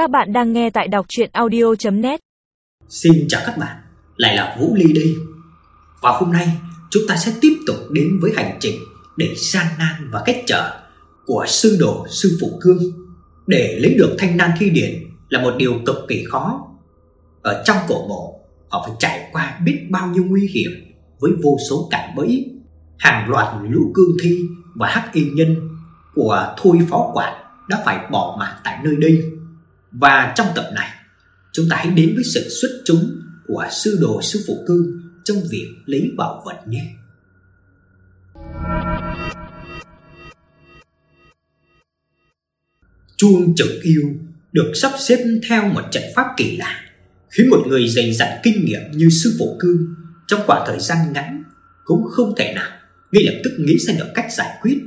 Các bạn đang nghe tại đọc chuyện audio.net Xin chào các bạn, lại là Vũ Ly đây. Và hôm nay chúng ta sẽ tiếp tục đến với hành trình để gian nan và cách trở của sư đồ sư phụ cương. Để lấy được thanh nan thi điển là một điều cực kỳ khó. Ở trong cổ mộ, họ phải trải qua biết bao nhiêu nguy hiểm với vô số cảnh bẫy, hàng loạt lũ cương thi và hắc y nhân của Thôi Phó Quản đã phải bỏ mạng tại nơi đây. Và trong tập này, chúng ta hãy đến với sự xuất chúng của sư đồ sư phụ cương trong việc lấy bảo vật nhé. Chuông trực yêu được sắp xếp theo một trận pháp kỳ lạ, khiến một người dày dặn kinh nghiệm như sư phụ cương trong khoảng thời gian ngắn cũng không thể nào ngay lập tức nghĩ ra được cách giải quyết.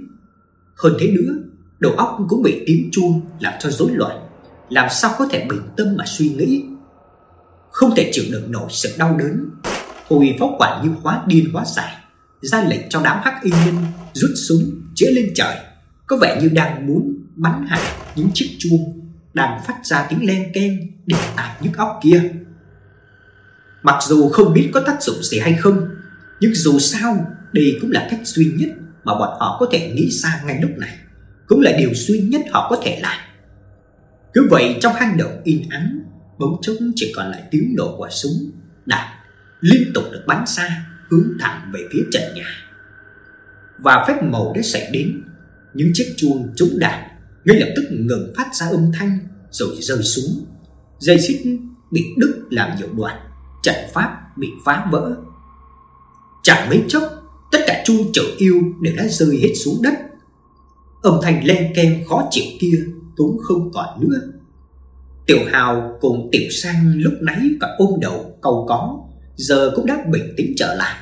Hơn thế nữa, đầu óc cũng bị tiếng chuông làm cho rối loạn, làm sao có thể bình tâm mà suy nghĩ. Không thể chịu đựng nổi sự đau đớn, Hồi phó quả như hóa điên hóa giải, ra lệnh cho đám hắc y nhân rút súng chĩa lên trời, có vẻ như đang muốn bắn hạ những chiếc chuông đang phát ra tiếng len keng để tai nhức óc kia. Mặc dù không biết có tác dụng gì hay không, nhưng dù sao đây cũng là cách duy nhất mà bọn họ có thể nghĩ ra ngay lúc này, cũng là điều duy nhất họ có thể làm. Cứ vậy trong hang động in ắng, bỗng chốc chỉ còn lại tiếng nổ của súng đạn liên tục được bắn xa hướng thẳng về phía trần nhà. Và phép màu đã xảy đến, những chiếc chuông trúng đạn ngay lập tức ngừng phát ra âm thanh rồi rơi xuống. Dây xích bị đứt làm nhiều đoạn, trận pháp bị phá vỡ. Chẳng mấy chốc, tất cả chuông chở yêu đều đã rơi hết xuống đất. Âm thanh len keng khó chịu kia cũng không còn nữa. Tiểu Hào cùng Tiểu Sang lúc nãy còn ôm đầu cầu có, giờ cũng đã bình tĩnh trở lại.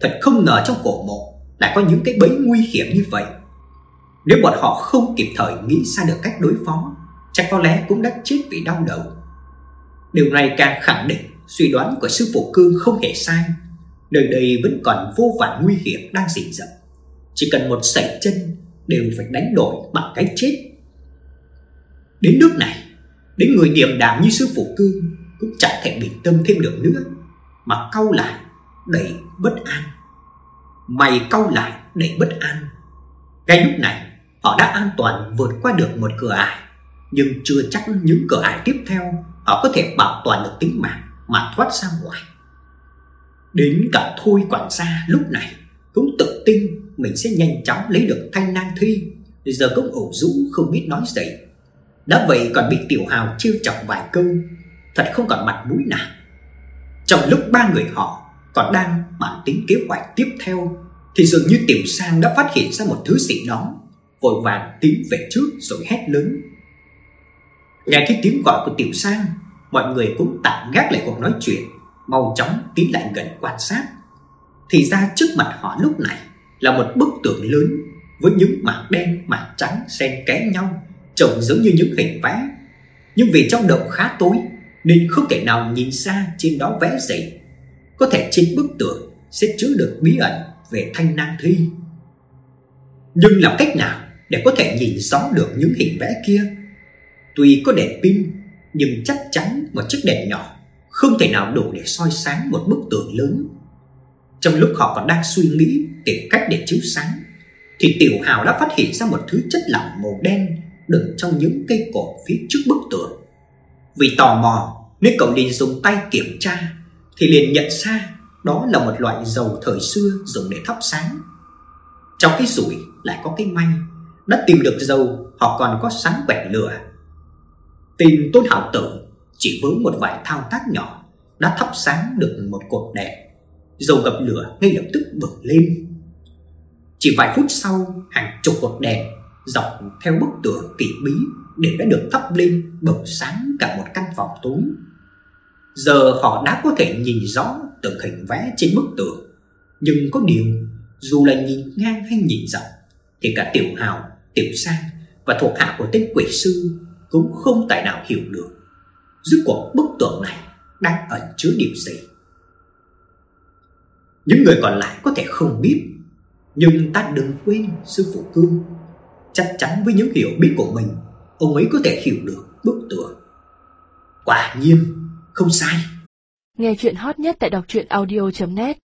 Thật không ngờ trong cổ mộ lại có những cái bẫy nguy hiểm như vậy. Nếu bọn họ không kịp thời nghĩ ra được cách đối phó, chắc có lẽ cũng đã chết vì đau đầu. Điều này càng khẳng định suy đoán của sư phụ Cương không hề sai. Nơi đây vẫn còn vô vàn nguy hiểm đang rình rập. Chỉ cần một sảy chân đều phải đánh đổi bằng cái chết. Đến nước này, đến người điềm đạm như sư phụ Cương cũng chẳng thể bình tâm thêm được nữa, mà cau lại đầy bất an. Mày cau lại đầy bất an. Ngay lúc này, họ đã an toàn vượt qua được một cửa ải, nhưng chưa chắc những cửa ải tiếp theo họ có thể bảo toàn được tính mạng mà thoát ra ngoài. Đến cả Thôi quản gia lúc này cũng tự tin mình sẽ nhanh chóng lấy được thanh nan thi, giờ cũng ủ rũ không biết nói gì. Đã vậy còn bị Tiểu Hào trêu chọc vài câu, thật không còn mặt mũi nào. Trong lúc ba người họ còn đang bàn tính kế hoạch tiếp theo thì dường như Tiểu Sang đã phát hiện ra một thứ gì đó, vội vàng tiến về trước rồi hét lớn. Nghe thấy tiếng gọi của Tiểu Sang, mọi người cũng tạm gác lại cuộc nói chuyện, mau chóng tiến lại gần quan sát. Thì ra trước mặt họ lúc này là một bức tường lớn với những mảng đen mảng trắng xen kẽ nhau, trông giống như những hình vẽ. Nhưng vì trong động khá tối nên không thể nào nhìn ra trên đó vẽ gì. Có thể trên bức tường sẽ chứa được bí ẩn về thanh năng thi. Nhưng làm cách nào để có thể nhìn rõ được những hình vẽ kia? Tuy có đèn pin, nhưng chắc chắn một chiếc đèn nhỏ không thể nào đủ để soi sáng một bức tường lớn. Trong lúc họ còn đang suy nghĩ tìm cách để chiếu sáng, thì Tiểu Hào đã phát hiện ra một thứ chất lỏng màu đen đựng trong những cây cột phía trước bức tường. Vì tò mò nên cậu liền dùng tay kiểm tra thì liền nhận ra đó là một loại dầu thời xưa dùng để thắp sáng. Trong cái rủi lại có cái may, đã tìm được dầu họ còn có sẵn quẹt lửa. Tìm Tôn Hảo Tử chỉ với một vài thao tác nhỏ đã thắp sáng được một cột đèn. Dầu gặp lửa ngay lập tức bừng lên. Chỉ vài phút sau, hàng chục cột đèn dọc theo bức tường kỳ bí đều đã được thắp lên bừng sáng cả một căn phòng tối. Giờ họ đã có thể nhìn rõ từng hình vẽ trên bức tường, nhưng có điều dù là nhìn ngang hay nhìn dọc thì cả Tiểu Hào, Tiểu Sang và thuộc hạ của tên quỷ sư cũng không tài nào hiểu được dưới cuộc bức tượng này đang ẩn chứa điều gì. Những người còn lại có thể không biết, nhưng ta đừng quên sư phụ Cương. Chắc chắn với những hiểu biết của mình, ông ấy có thể hiểu được bức tường Quả nhiên, không sai. Nghe chuyện hot nhất tại đọc truyện audio.net